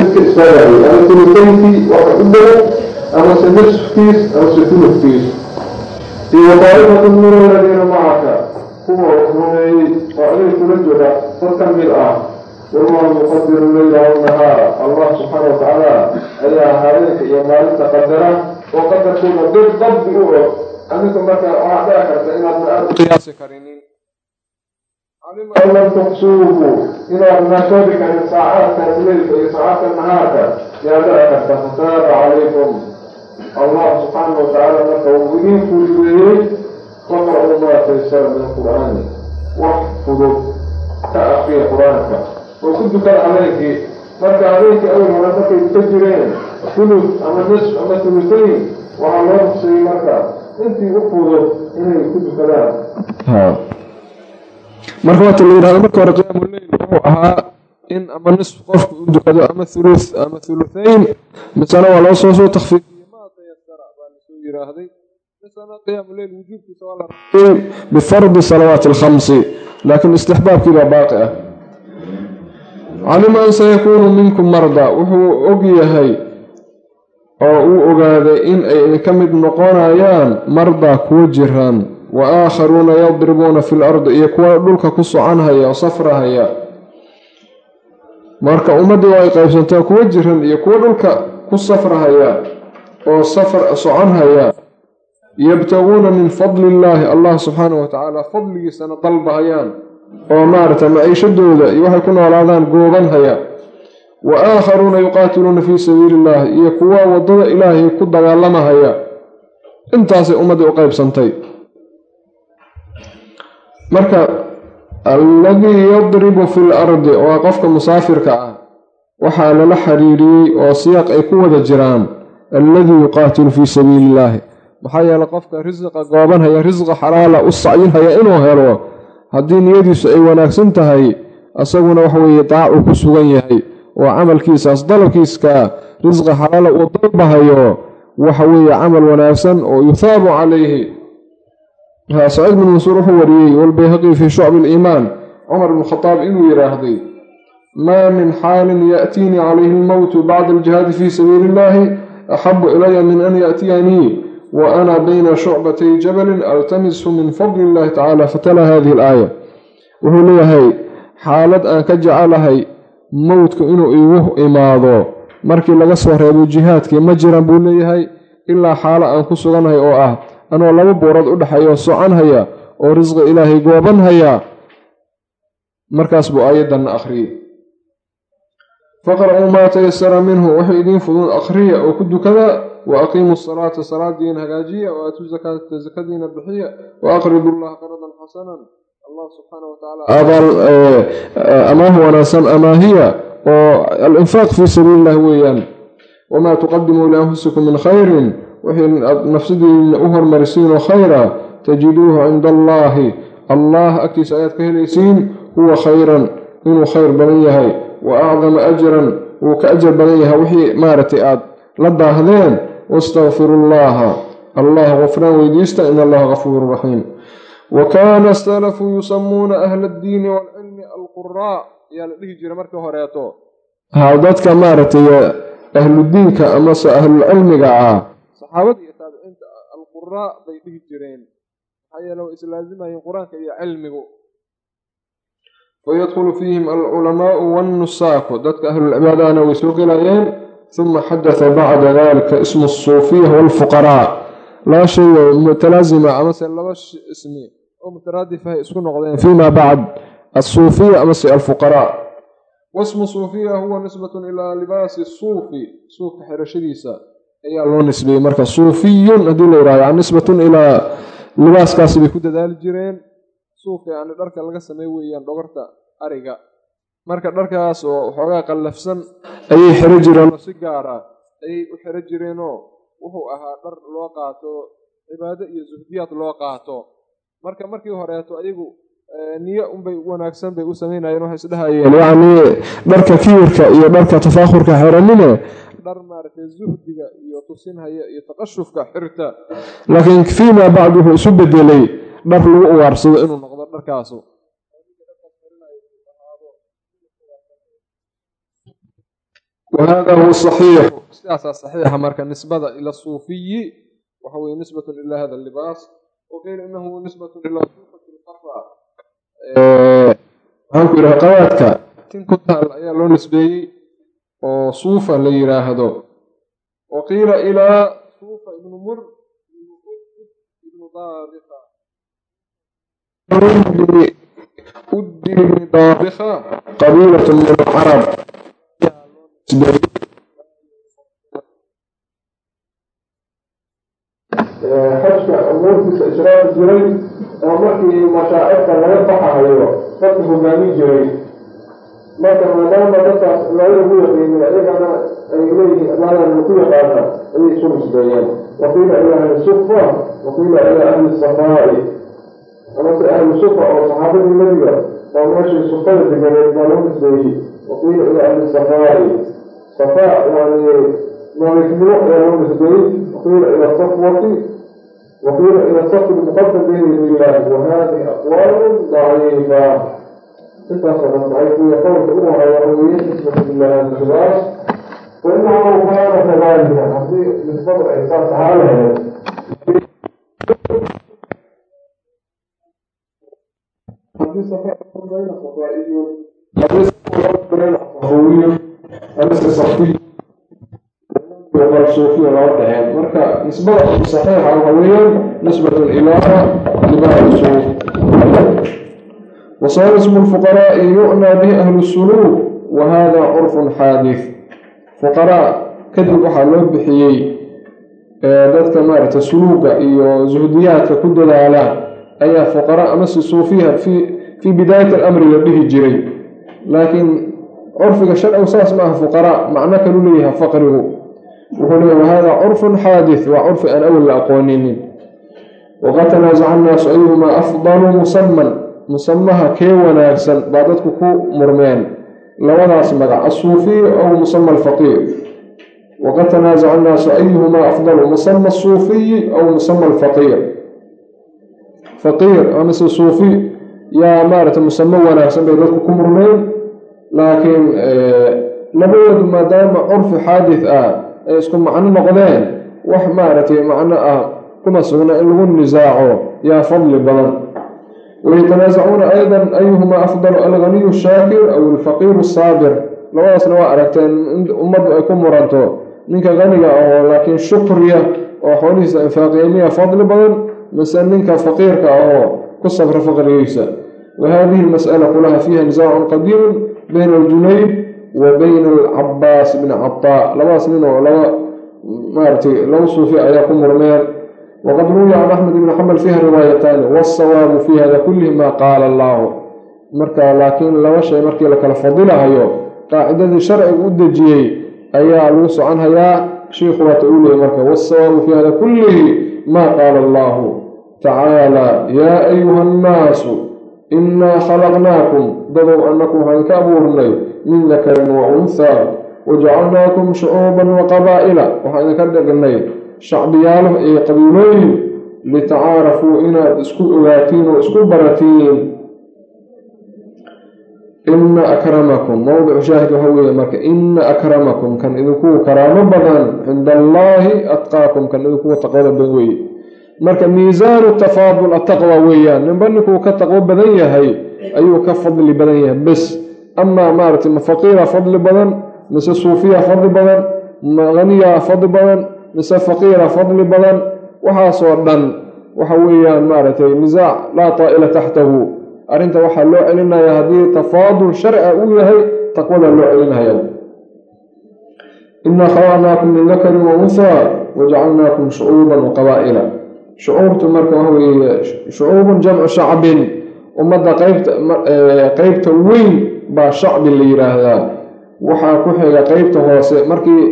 iska istaagayo ama tulutaynkii waxa u dhow amase nisfkiis amase tulufkiis iyo daa'ifatu min aladiina macaka kuwa rumeeyey oo adiga kula jira dad ka mid ah wallahu yuqadiru leyla wanahaara allah subxaana watacaala ayaa habeenka iyo maalinta qadara oo qadarkooda dib dabdi u og adinka marka waxaa dhici karta inaadna aada qiyaasi an lam tuxsuuhu inaad naashoobi karin saacaadkaas leylka iyo saacaadka nahaarka yaa dhici karta fataaba calaykum allah subxaana watacaala marka uu idiin fududeeyey faqra'uu maa taysara min alqur'aani wax fudud ka akriya qur'aanka oo ku dukada habeenkii marka habeenkii awal hore markay ka jireen fulud ama nisf ama tulusayn waxaa loo rugsayey marka intii u fudud inay ku dukadaan marka waata la marka hore qiyaamu leyl wuxuu ahaa in ama nisf qofku u dukado ama thuluth ama thuluthayn. Misana waa loo soo soo takfiifiye maa tayasara baa la soo yidhaahday misana qiyaamu leyl wujuubkiisa waa la rafay bifardi salawaati alkhamsi laakiin istixbaabkii baa baaqi ah. Calima an sayakuunu minkum marda wuxuu og yahay oo uu ogaaday in ay idinka mid noqonayaan marda kuwa jiraan wa aakharuuna yadribuuna fi lardi iyo kuwa dhulka ku soconhaya oo safrahaya marka ummaddii waa ay qaybsantaa kuwa jiran iyo kuwa dhulka ku safrahaya oo safar soconhaya yabtaguuna min fadli illaahi allah subxaanahu watacaala fadligiisana dalbahayaan oo maaragtay maciishadooda iyo waxay ku noolaadaan goobanhaya wa aakharuuna yuqaatiluuna fii sabiili illaahi iyo kuwa waddada ilaahay ku dagaalamahaya intaasay ummaddii u qaybsantay marka alladii yadribu fi lardi waa qofka musaafirka ah waxaa lala xiriiriyey oo siyaaq ay ku wada jiraan alladii yuqaatilu fii sabiili illaahi maxaa yeele qofka risiqa goobanhaya risqa xalaala u sacyinhaya inuu helo haddii niyadiisu ay wanaagsan tahay isaguna waxweeye daacuu ku sugan yahay oo camalkiisaas dalabkiiska risqa xalaala uu dalbahayo waxa weeye camal wanaagsan oo yuthaabu calayhi saciid bin mansuur wuxuu wariyey walbayhaqi fii shucbi aliimaan. Cumar bn khadaab inuu yidhaahday maa min xaalin yaأtiinii calayhi almowtu bacda aljihaadi fii sabiili illaahi axabu ilaya min an yaأtiyanii wa ana bayna shucbatay jabalin altamisu min fadli illahi tacaala fatala hadihi alaaya. Wuxuu leeyahay xaalad aan ka jecelahay mowdku inuu igu imaado markii laga soo reebo jihaadkii ma jiran buu leeyahay ilaa xaalo aan ku suganhay oo ah anoo laba buurood u dhexeeya oo soconhaya oo risqi ilaahay goobanhaya markaas buu aayaddanna akhriyey. Faqra'uu maa tayasara minhu wuxuu idiin fudud akhriya oo ku dukada wa aqiimuu salaata salaadiina hagaajiya wa aatuu zakaata zakadiina bixiya wa aqridu llaha qaradan xasanan. Allah subxaana watacaala abaal amaah wanaagsan amaahiya oo alinfaaq fii sabiili illah weeyaan wamaa tuqadimuu lianfusikum min khayrin wixii aad nafsadiina u hormarisiinoo khayra tajiduuhu cinda allaahi allah agtiisa ayaad ka helaysiin huwa khayran inuu khayr badan yahay wa acdama ajran wuu ka ajar badan yahay wixii maaragtay aad la daahdeen wastakfiru llaha allah gufraan weydiista in allaha gafuuru raxiim wa kaana asalafu yusamuuna ahla addiini waalcilmi alquraa ayaa la dhihi jiray markii horeeto dadka maaragtay ahludiinka amase ahlulcilmiga ah saxaabada iyo taabiciinta alquraa bay dhihi jireen. Maxaa yeele way islaazimayeen qur'aanka iyo cilmigu. Fayadkhulu fiihim alculamaau wannusaaku dadka ahlulcibaadahana way soo gelayeen uma xadata bacda dalika ismu asuufiya waalfuqaraa laba shay oo amase laba ismi oo mutaraadifahay isku noqdeen fiima bacd asuufiya amase alfuqaraa. Wasmu suufiya huwa nisbatun ilaa libaasi suufi suufka xirashadiisa ayaa loo nisbeeyey. Marka suufiyun haddii la yihahdo yani nisbatun ilaa libaaskaasi bay ku dadaali jireen. Suufka yani dharka laga samey weeyaan dhogorta ariga. Marka dharkaas oo waxoogaa qallafsan ayay xiro jireenoo si gaara ayay u xiro jireenoo wuxuu ahaa dhar loo qaato cibaado iyo suhdiyaad loo qaato. Marka markii horeeto ayagu niyo unbay wanaagsan bay u samaynayeen waxay isdhahayeen yacnii dharka kibirka iyo dharka tafaakhurka xeranine dhar maaragtay zuhdiga iyo tusinhaya iyo taqashufka xirta. Laakiin fiima bacd wuxuu isu bedelay dhar lagu ugaarsado inuu noqdo dharkaasu. Wahada huwa saxiixu sidaasaa saxiixa marka nisbada ila suufiyi waxa weye nisbatun ila hada libaas. Waqiila inahu nisbatun ilaa suufati lqafa waxaan ku yidhaha qawaadka. Tin ku taal ayaa loo nisbeeyey oo suufa la yiraahdo. Waqiila ilaa suufa ibnu mur ibnu daabika uddi ibni daabika qabiilat min alcarab xajka umuurtiisa ishraaki jiray oo markii mashaacirka laga baxahayo dadka hogaamin jiray marka maadaama dadkaas looga ku yaqiinin iyagana ay leeyihiin adaadan ku yaqaana ayay isu nisbeeyeen waqiila ila ahli sufa waqiila ila ahli safaa'i amase ahli sufa oo saxaabadii nebiga oo meeshii sufada deganeed baa loo nisbeeyey waqiila ila ahli safaa'i safaa yani malignimo ayaa loo nisbeeyey waqiila ila safwati وقيل إلى الصف المقدم بين يدي الله وهذه أقوال ضعيفة اتصل ضعيف يقول أمها وهوية نسبة لله الخلاص وإنه كان كذلك هذه نسبة إحسان تعالى حديث صفاء بين صفائي حديث بين صفوي حديث صفي وقال صوفي ولا ودعين وصار اسم الفقراء يؤنى به أهل السلوك وهذا عرف حادث فقراء كذب waxaa loo bixiyey dadka maaragta suluuga iyo zuhdiyaadka ku dadaalaan ayaa fuqaraa amase suufiya fii bidaayati alamri la dhihi jiray laakiin curfiga sharcigu saas ma aha fuqaraa macno kalu leeyahay faqrigu wuxuu leeyahy wahada curfun xaadith waa curfi aan awal la aqooninin waqad tanaasaca annaasu ayuhumaa afdalu musaman musamaha kee wanaagsan baa dadku ku murmeen. Labadaas magac asuufiy ow musama alfaqiir waqad tanaasaca annaasu ayuhumaa afdalu musama asuufiyi ow musama alfaqiir faqiir amase suufi yaa maaragtay musamo wanaagsan bay dadku ku murmeen laakiin labadoodu maadaama curfi xaadith ah ay isku macno noqdeen wax maaragtay macno ah kuma sugna in lagu nisaaco yaa fadli badan wayatanaasacuuna aydan ayuhumaa afdalu alganiyu shaakir aw alfaqiiru saabir labadaasna waa aragteen in ummaddu ay ku muranto ninka qaniga ahoo laakiin shukriya oo xoolihiisa infaaqiya miya fadli badan mise ninka faqiirka ahoo ku safra faqrigiisa wa hadihi almas'ala kulaha fiiha nisaacun qadiimun bayna aljunayd wa bayna alcabaas bni cataa labadaas nin oo laba maaratay laba suufi ayaa ku murmeen waqad ruwiya can axmed ibni xambal fiiha riwaayataani waasawaabu fii hada kullihi maa qaala allaahu marka laakiin laba shay markii la kala fadilahayo qaacidadii sharcigu u dejiyey ayaa lagu socon hayaa shiikhu waata uu leeyay marka waasawaabu fii hada kullihi maa qaala allaahu tacaala yaa ayuha annaasu innaa khalaqnaakum dadow annaku waxaan ka abuurnay min dakarin wa unhaa wajacalnaakum shucuuban wa qabaa'ila waxaan idinka dhignay shacbiyaalo iyo qabiilooyin litacaarafuu inaad isku ogaatiin oo isku baratiin. Ina akramakum mowdicu shaahid waxa weeye marka ina akramakum kan idinkuu karaamo badan cinda allaahi atqaakum kan idinkuwa taqwada badan weeye. Marka miisaanu tafaadul ataqwa weeyaan ninba ninkuu ka taqwo badan yahay ayuu ka fadli badan yahay bes. Amaa maaragtay ma faqiira fadli badan mise suufiya fadli badan ma fadli badan mise faqiira fadli badan waxaasoo dhan waxa weeyaan maaragtay nisaac laa taa'ila taxtahu. Arrinta waxaa loo celinaya haddii tafaadul sharca uu yahay taqwada loo celinaya inaa khalaqnaakum min dakarin wa unhaa wajacalnaakum shucuuban wa qabaa'ila. Shucuubtu marka waxa weeye shucuubun jamcu shacbin. Ummadda qaybta qeybta weyn baa shacbi la yiraahdaa. Waxaa ku xiga qeybta hoose. Markii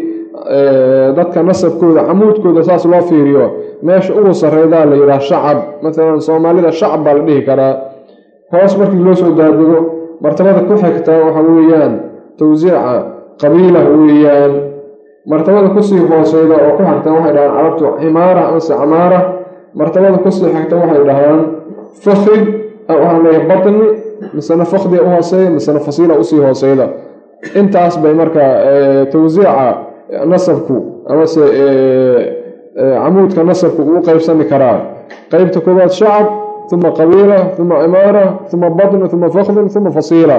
dadka nasabkooda camuudkooda saas loo fiiriyo. Meesha ugu sareydaa la yidhaha shacab. Maalan soomaalida shacab baa la dhihi karaa. Hoos markii loo soo daadego martabada ku xigta waxa weeyaan tawsiica qabiila weeyaan. Martabada ku sii hooseyda oo ku xigta waxay dhahaan carabtu cimaara amase camaara. Martabada ku sii xigta waxay dhahaan fakid waxaan leeyahay batni misena fakdiga u hooseeya misena fasiila u sii hooseyda. Intaas bay marka tawsiica nasabku amase camuudka nasabku uu qeybsami karaa. Qeybta koowaad shacab uma qabiila uma cimaara uma batn uma fakdun uma fasiila.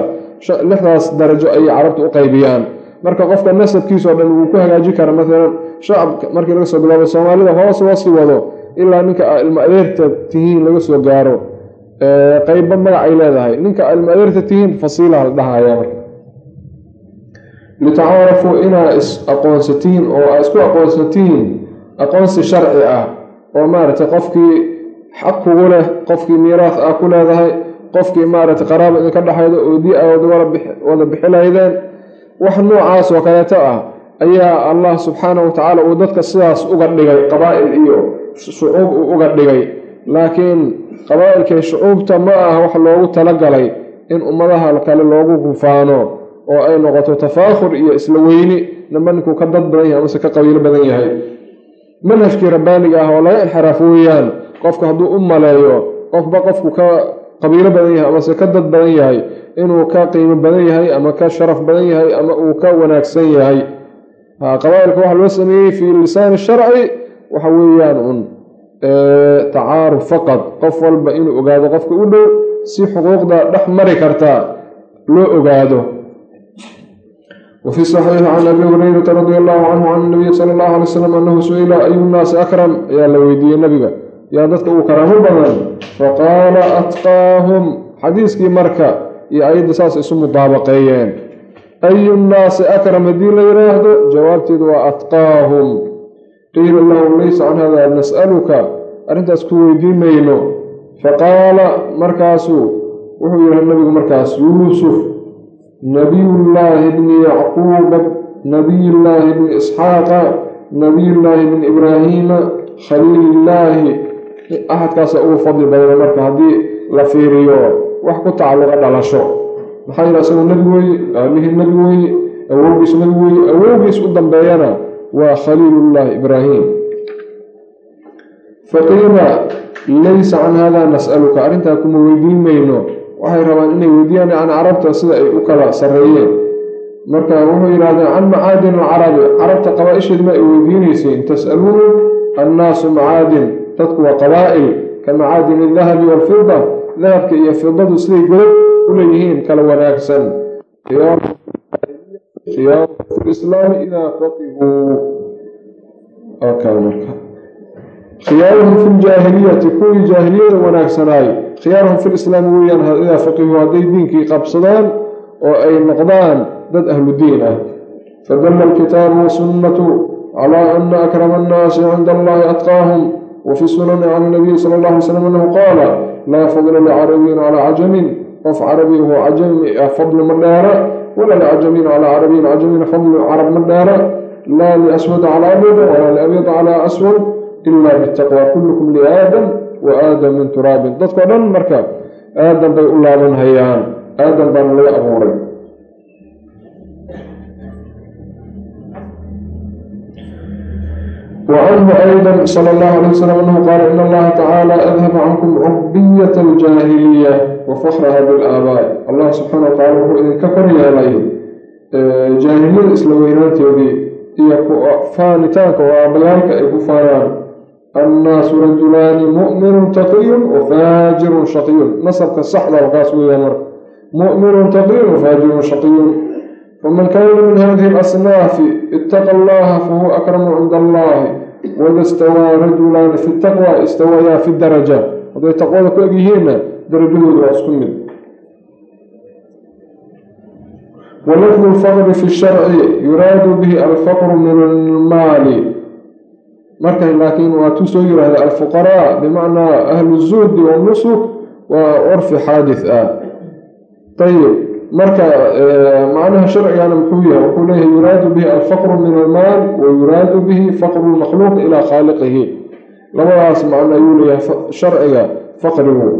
Lixdaas darajo ayay carabtu u qeybiyaan marka qofka nasabkiisao dhan wuu ku hagaaji kara maalan shacabka markii laga soo bilaabo soomaalida hoos hoosii wado ilaa ninka ilma adeerta tihiin laga soo gaaro. Qeyba magacay leedahay. Ninka ilma adeerta tihiin fasiila la dhahaya marka litacaarafuu inaa is aqoonsatiin oo aa isku aqoonsatiin aqoonsi sharci ah oo maaragtay qofkii xaq kugu leh qofkii miiraas ah ku leedahay qofkii maaragtay qaraaba idinka dhexayda oo di a wada bixilaydeen wax noocaas oo kaleeto ah ayaa allah subxaanahu watacaala uu dadka sidaas uga dhigay qabaa'il iyo shucuub uu uga dhigay. Laakiin qabaa'ilkii shucuubta ma ah wax loogu talagalay in ummadaha kale loogu gufaano oo ay noqoto tafaakhur iyo isla weyni namba ninkuu ka dad badan yahay amase ka qabiilo badan yahay. Manhajkii rabbaaniga ah oo laga inxiraaf weeyaan qofku hadduu u maleeyo qofba qofku ka qabiilo badan yahay amase ka dad badan yahay inuu ka qiimo badan yahay ama ka sharaf badan yahay ama uu ka wanaagsan yahay. Qabaa'ilka waxaa loo sameeyey fii lisaani sharci waxa weeyaan un tacaaruf faqad qof walba inuu ogaado qofka u dhow si xuquuqda dhex mari karta loo ogaado wfي صaxiixi can abi hurayrata radi allahu canhu can nabiyi sala allahu alay slam anahu su'ila ayu nnaasi akram ayaa la weydiiyey nabiga yaa dadka uu karaamo badan faqaala atqaahum xadiiskii marka iyo ayadda saas isu mudaabaqeeyeen ayu nnaasi akram haddii la yidhaahdo jawaabteedu waa atqaahum qiila lahu laysa can hada nas'aluka arrintaas ku weydiin mayno faqaala markaasuu wuxuu yihi nabigu markaas yuusuf nabiyullaahi bni yacquuba nabiyullaahi bni isxaaqa nabiyullaahi bni ibraahiima khaliilillaahi axadkaasa ugu fadli badana marka haddii la fiiriyo wax ku tacalluqa dhalasho maxaa yidhi asagoo nebi weeye aabihii nebi weeye awowgiis nebi weeye awowgiis u dambeeyana waa khaliilullaahi ibraahim faqiila laysa can hada nas'aluka arrintaa kuma weydiin mayno waxay rabaan inay weydiiyaan can carabta sida ay u kala sarreeyeen. Marka wuxuu yidhahdeen can macaadin alcarabi carabta qabaa-isheed ma ay weydiinayseen? Tas'aluun annaasu macaadin dadku waa qabaa'il. Ka macaadin aldahabi waalfida dahabka iyo fidadu siday godab u leeyihiin kala wanaagsan. Lislaami idaa faqihuu khiyaaruhum fi ljaahiliyati kuwii jaahiliyada wanaagsanaay. Khiyaaruhum fi lislaami weeyaan idaa faqihuu hadday diinkii qabsadaan oo ay noqdaan dad ahlu diin ah. Fadalla alkitaabu wasunnatu calaa ana akrama annaasi cinda allahi atqaahum wafi sunani can nabiyi sala allah alay slam annahu qaala laa fadla licarabiyin calaa cajamin qof carabi hu cajami fadli ma dheera wala licajamiin calaa carabiyin cajamiin fadli carab ma dheera laa liaswad calaa abyad walaa liabyad calaa aswad ila bitaqwa kullukum liaadam wa aadam min turaabin dadkao dhan marka aadam bay u laaban hayaan aadam baana laga abuuray وعنه أيضا صلى الله عليه وسلم أنه قال إن الله تعالى أذهب عنكم عبية الجاهلية وفخرها بالآباء الله سبحانه وتعالى هو إذن كفر يا لي جاهلية الإسلاميات يدي هي annaasu rajulaani muminun taqiyun wafaajirun shaqiyun nasabka saxda wakaas weeyaan marka muminun taqiyun wafaajirun shaqiyun faman kaana min hadihi alasnaafi ittaqa allaha fahuwa akramu cinda allahi wada istawaa rajulaani fi taqwa istawayaa fi daraja hadday taqwada ku egyihiinna darajadooda waa isku mid walafdu lfaqri fi sharci yuraadu bihi alfaqru min almaali marka laakiin waa tu soo yiraahda alfuqaraa bimacnaa ahlu zuhdi wanusuk waa curfi xaadis ah ayib marka macnaha sharcigana muxuu yahay? Wuxuu leeyahay yuraadu bihi alfaqru min almaal wa yuraadu bihi faqru lmakhluuq ilaa khaaliqihi. Labadaas macno ayuu leeyahay sharciga faqrigu.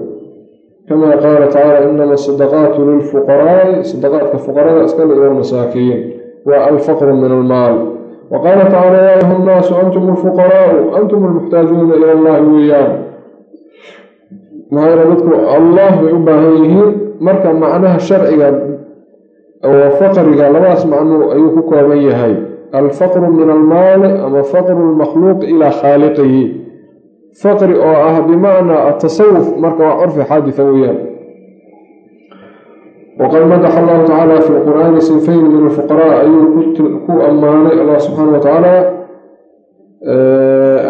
Kama qaala tacaala inama asadaqaatu lilfuqaraai sadaqaadka fuqarada iskale ila masaakiin. Waa alfaqru min almaal وقال تعالى يا أيها الناس أنتم الفقراء أنتم المحتاجون إلى الله وياه maxaa dadku allah bay u baahan yihiin marka macnaha sharciga oo faqriga labadaas macnuu ayuu ku kooban yahay alfaqru min almaali ama faqru lmakhluuqi ilaa khaaliqihi faqri oo ah bimacnaa atasawuf marka waa curfi xaaditha weeyaan waqad madaxa allahu tacaala fi lqur'aani sinfayn min alfuqaraa ayuu ku ammaanay allah subxaana wa tacaala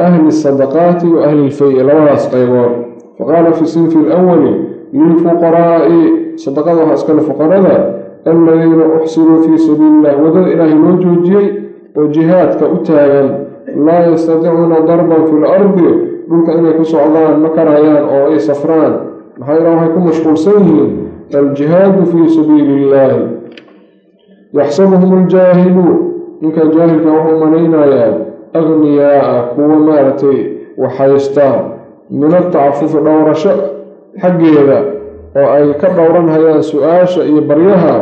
ahli sadaqaati wa ahli lfay labadaas qaybood faqaala fi sinfi alawali lilfuqaraa'i sadaqada waxaa iskale fuqarada aladiina uxsiruu fii sabiili illah waddada ilaahay loo joojiyey oo jihaadka u taagan laa yastatiicuuna darban fi lardi dhulka inay ku socdaan ma karayaan oo ay safraan maxaa ila waxay ku mashquulsan yihiin aljihaadu fii sabiili illaahi yaxsabuhum aljaahilu ninka jaahilka wuxuu malaynayaa agniyaaa kuwa maaragtay waxhaystaan min atacafufi dhowrasho xaggeeda oo ay ka dhowranhayaan su'aasha iyo baryaha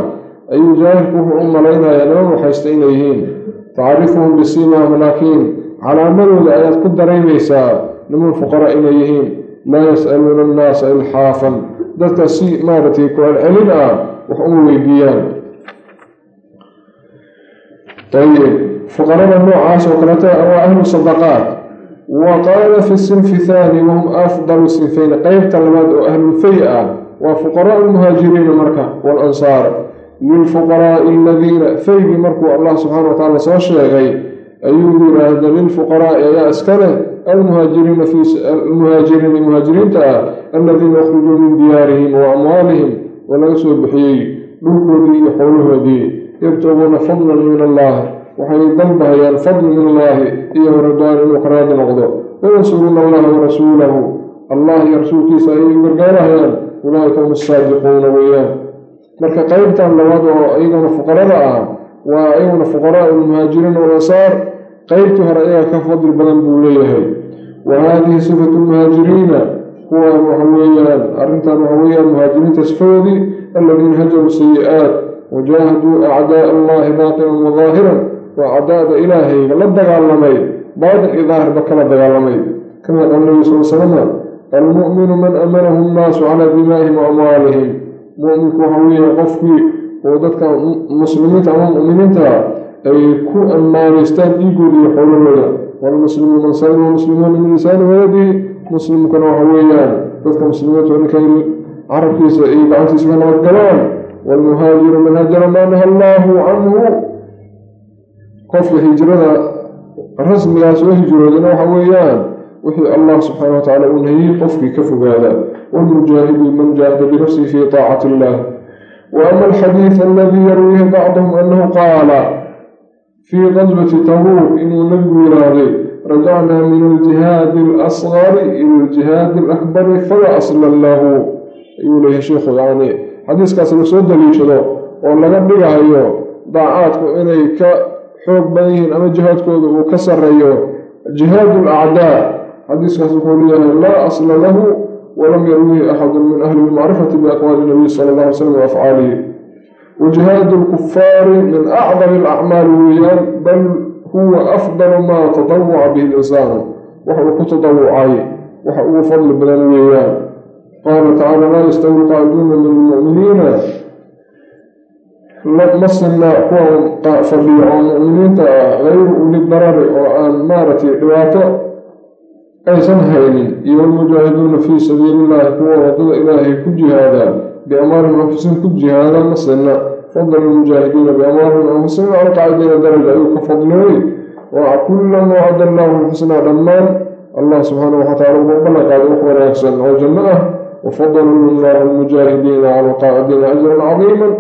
ayuu jaahilku wuxuu u malaynayaa niman waxhaysta inay yihiin tacrifuhum bisiimaahum laakiin calaamadooda ayaad ku dareemaysaa niman fuqara inay yihiin laa yas'aluuna annaasa ilxaafan dadka si maaragtay ku-celcelin ah wax uma weydiiyaan. Ayib fuqarada noocaas oo kaleta waa ahlu sadaqaat. Wa qaala fi sinfi thaani wahum afdalu sinfayn qeybta labaad oo ahlulfay ah waa fuqaraa lmuhaajiriina marka walansaar lilfuqaraa'i aladiina faygii markuu allah subxaana wa tacaala soo sheegay ayuu yiraahda lilfuqaraa'i ayaa iska leh almuhaajiriina almuhaajiriina muhaajiriinta ah aladiina ukhrujuu min diyaarihim wa amwaalihim oo laga soo bixiyey dhulkoodii iyo xoolahoodii yabtaguuna fadlan min allah waxay dalbahayaan fadli min allaahi iyo ridwaan inuu ka raadi noqdo wayansuruuna allaha warasuulahu allah iyo rasuulkiisa ayay gargaarahayaan ulaaika hum asaadiquuna weeyaan marka qeybtan labaad oo iyaguna fuqarada ah waa iyaguna fuqaraa lmuhaajiriin walansaar qeybtii hore ayaga ka fadli badan buu leeyahay. Wa haadihi sifatu lmuhaajiriina kuwaan waxa weeyaan arrintan waxa weeyaan muhaajiriinta sifadoodii aladiina hajaruu sayi-aat wajaahaduu acdaa allahi baatinan wadaahiran waa acdaada ilaahayga la dagaalamay baatin iyo daahirba kala dagaalamay. Kama qaal nabi sal slama almu'minu man amanahu nnaasu calaa dimaa'ihim wa amwaalihim. Mu'minku waxa weeye qofkii oo dadka muslimiinta ama mu'miniinta ay ku ammaanaystaan dhiigooda iyo xoolahooda. Walmuslimu man salima muslimuuna min lisaani waladihi. Muslimkuna waxa weeyaan dadka muslimiinta ninkay carabkiisa iyo gacantiisa ka nabadgalaan waalmuhaajiru man hajara maa naha allaahu canhu qofka hijrada rasmigaas oo hijroodana waxa weeyaan wixii allah subxaana wa tacaala uu nahiyey qofkii ka fogaada. Waalmujaahidu man jaahada binafsihi fii taacati illah wa ama alxadiid aladii yarwiihi bacduhum annahu qaala fii qaswati tabuuk inuu nabigu yiraahday rajacnaa min aljihaadi alasgari ila aljihaadi alakbari fala aslan lahu ayuu leeyahay sheikhu yacni xadiiskaas la soo daliishado oo laga dhigayo daacaadku inay ka xoog badan yihiin ama jihaadkooda uu ka sarreeyo jihaadu alacdaa xadiiskaas wuxuu leeyahay laa asla lahu walam yarwihi axadu min ahli lmacrifati biaqwaali nabiy sala allah alay slam waafcaalihi wajihaadu lkufaari min acdami alacmaali weeyaan bal huwa afdalu maa tadawuca bihi linsaanu wax uu ku tadawucay waxa ugu fadli badan weeyaan qaala tacaala laa yastawi lqaaciduuna min almu'miniina ma sinna kuwa fadhiyo oo mu'miniinta ah hayru uli darari oo aan maaragtay dhibaato aysan haynin iyo almujaahiduuna fii sabiili illahi kuwa waddada ilaahay ku jihaadaan biamwaalihim anfusihim ku jihaadaan ma sinna fadla lmujaahidiina biamwaalihim anfusihim cala qaacidiina daraja ayuu ka fadliyey wa kullan wacada allahu lxusnaa dhammaan allah subxaana wa tacaala ugu ballan qaaday wax wanaagsan oo janno ah wafadala llahu almujaahidiina cala alqaacidiina ajran cadiiman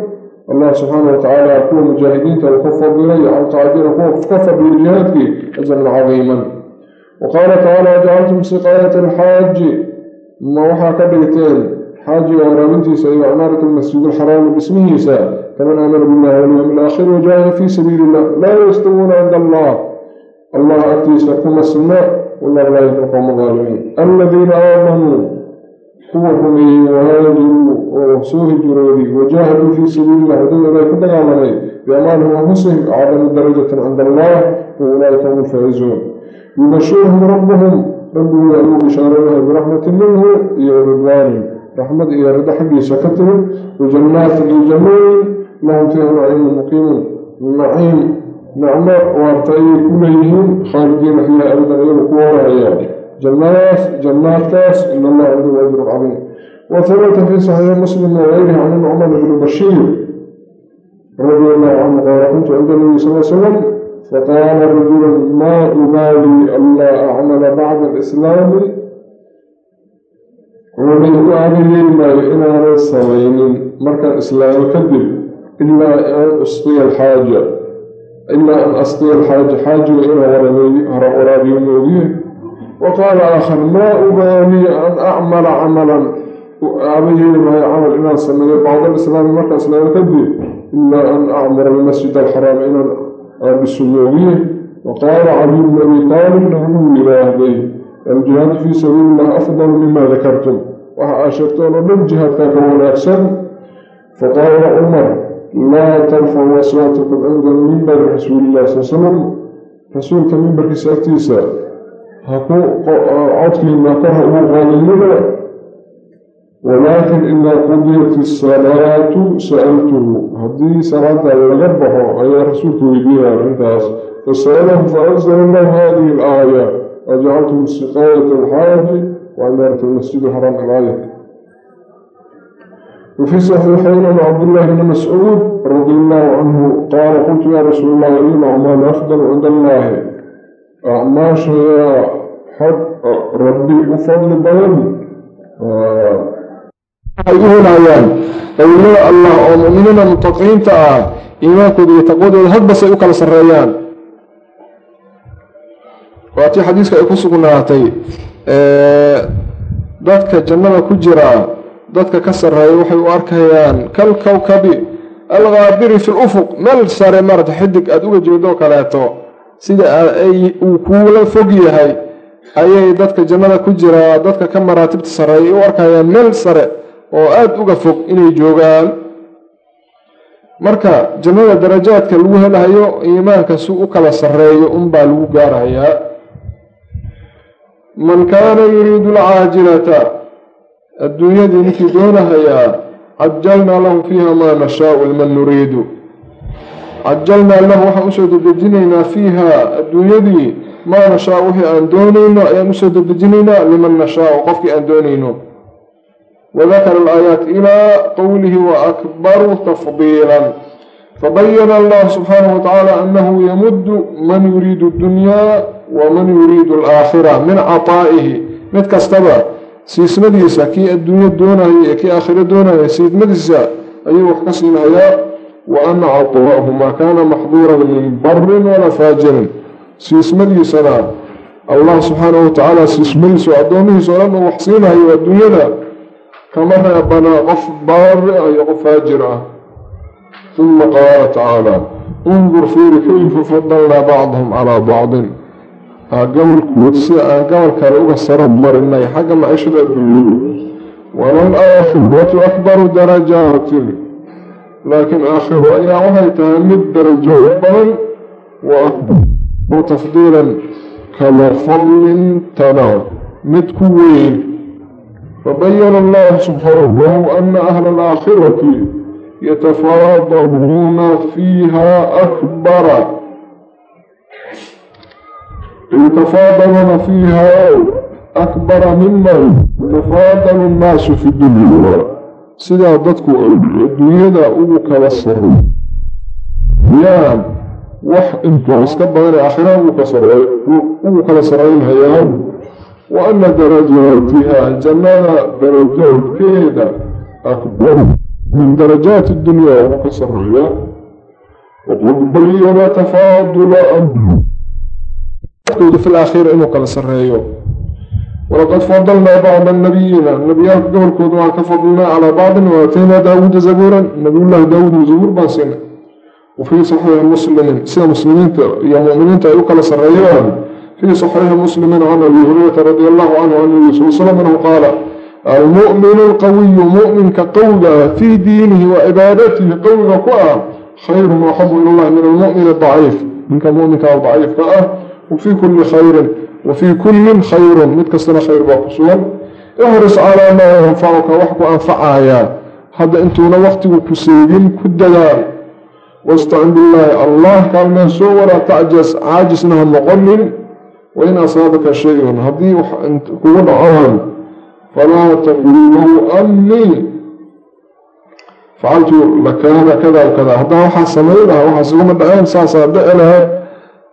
allah subxaana wa tacaala kuwa mujaahidiinta uu ka fadilay calqaacidiina kuwa ka fadhiyo jihaadkii ajran cadiiman wa qaala tacaala jacaltum siqaayata alxaaji ma waxaa ka dhigteen xaajiga waraabintiisa iyo cimaarata almasjid alxaraami dhismihiisa kaman aamana billahi walyowmi alaakhir wajaahada fii sabiili illah laa yastawuuna cinda allah allah agtiisa kuma sina wallahu laa yahdi alqowma aalimiin aladiina aamanuu kuwa rumeeyey wahaajiruu oo soo hijroodii wajaahaduu fii sabiili illah waddada ilahay ku dagaalamay biamaalihim anfusihim acdamu darajatan cinda allah wa hum alfaa'izuun yubashiruhum rabbuhum rabbigooda ayuu bishaaranahay biraxmatin minhu iyo ridwaanin raxmad iyo rido xaggiisa ka timid wajannaatin iyo jannooyin lahum fiiha naciimu muqiimun naciim nicmo waarta ayay ku leeyihiin khaalidiina fiiha abadan iyagu ku warahayaan jannadaas jannaadkaas in allah cindahu ajrun cadiim وثبت في صحيح مسلم وغيره عن النعمان بن بشير رضي الله عنه قال كنت عند النبي صلى الله عليه وسلم فقال رجل ما أبالي ألا أعمل بعد uunan u aamimin maayo inaanan samaynin. Markaan islaamo kadib ilaa an asqiya alxaaja ilaa an asqiya alxaaja xaajiga inaan waraabiyo moogiye wa qaala aakhar maa ubaaniya an acmala camalan? Aaba yeeli maayo camal inaan sameeyo bacd alislaami markaan islaamo kadib ilaa an acmura almasjid alxaraam inaan aadhiso moogiye wa qaala caliy bnu abi taalibna wuu yihaahday aljihaadu fii sabiililah afdalu mima dakartum waxa aad sheegteen oo dhan jihaadkaa ka wanaagsan faqaala cumar laa tarfacu aswaatakum cinda mimbari rasuulilahi sal slam rasuulka mimbarkiisa agtiisa haku codkiina kor ha ugu qaadinina walaakin idaa qudiyat isalaatu sa-altuhu haddii salaada laga baxo ayaa rasuulka weydiinaya arrintaas fasalahu fa anzala lahu hadihi wajacaltu musiqaayata alxaadi wacimaarata masjid haram ilaaya wafii saxiixayn an cabdillaahi bni mascuud radi allahu canhu qaala qultu yaa rasuul allahi ayul acmaal afdalu cind allaahi acmaasha yaa xag rabbi u fadli badan ay u helayaan awliya allah oo muminiina mutaqiinta ah iimaankooda iyo taqwadooda hadbasay u kala sarreeyaan waatii xadiiska ay ku sugnaatay dadka jannada ku jira dadka ka sarreeya waxay u arkayaan kal kowkabi alkaabiri fi lufuq meel sare marata xidig aada uga jeedoo kaleeto sida uu kuula fog yahay ayay dadka jannada ku jira dadka ka maraatibta sarreeya u arkayaan meel sare oo aada uga fog inay joogaan. Marka jannada darajaadka lagu helahayo iimaanka si u kala sarreeyo unbaa lagu gaarayaa man kaana yuriidu alcaajilata adduunyadii ninkii doonahayaa cajalnaa lahu fiiha maa nashaau liman nuriidu. Cajalnaa lahu waxaan u soo dedejinaynaa fiiha adduunyadii maa nashaau wixii aan doonayno ayaan u soo dedejinaynaa liman nashaau qofkii aan doonayno. Wadakara alaayaat ilaa qowlihi wa akbaru tafdiilan. فبين الله سبحانه وتعالى أنه يمد من يريد الدنيا ومن يريد الآخرة من عطائه متكستبا سيسمديسا كي الدنيا دونه كي آخرة دونه سيسمديسا أي وحكسين هيا وأن عطاءه ما كان محظورا من بر ولا فاجر سيسمديسا الله سبحانه وتعالى سيسمديسا أدونه سؤالنا وحسينها هي الدنيا دا كما ربنا قف بارئ يقف فاجرة ثم قال تعالى انظر فير كيف فضلنا بعضهم على بعض قبل كودس قبل كاروغا سرب مرنا حاجة ما أشهد بالله وللآخرة أكبر درجات لكن آخر أيام هي تهمد درجة أكبر وأكبر وتفضيلا كما فضل تنار مد كوين فبين الله سبحانه أن أهل الآخرة يتفاضلون فيها أكبر. يتفاضلون فيها أكبر ممن يتفاضل الناس في الدنيا. سيدا dadku adduunyada ugu kala sarreey yaan wax intuu iska badan aakhira ugu kala sarreey ugu kala sarreeyaan wa anna darajatiha jannada darajadeeda akbar من درجات الدنيا وقصرها وقل بل يتفاضل أمره وقود في الأخير إنه كان سرهيو ولقد فضلنا بعض النبيين النبي قبل كودوا كفضلنا على بعض واتينا داود زبورا نبي الله داود زبور باسنا وفي صحيح المسلمين سيدة مسلمين يا مؤمنين تأيوك لسرهيوها في صحيح مسلم عن أبي هريرة رضي الله عنه عن النبي صلى الله عليه وسلم قال انه قال المؤمن القوي مؤمن كقول في دينه وعبادته قول قوى خير واحب الى الله من المؤمن الضعيف من كمؤمن ضعيف فأه وفي كل خير وفي كل خير متكسر خير وقصور احرص على ما ينفعك وحك أنفعها hadda intuuna waqtigu ku seegin ku dadaal wastacin billaahi allah kaalmeen soo walaa tacjas caajisna ha noqonin wain asaabaka shay-un haddii kugu dhacohan annii facaltu lakaana kada kada haddaan waxaa samayn lahaa waxaas iguma dhaceen saasaa dhici lahayd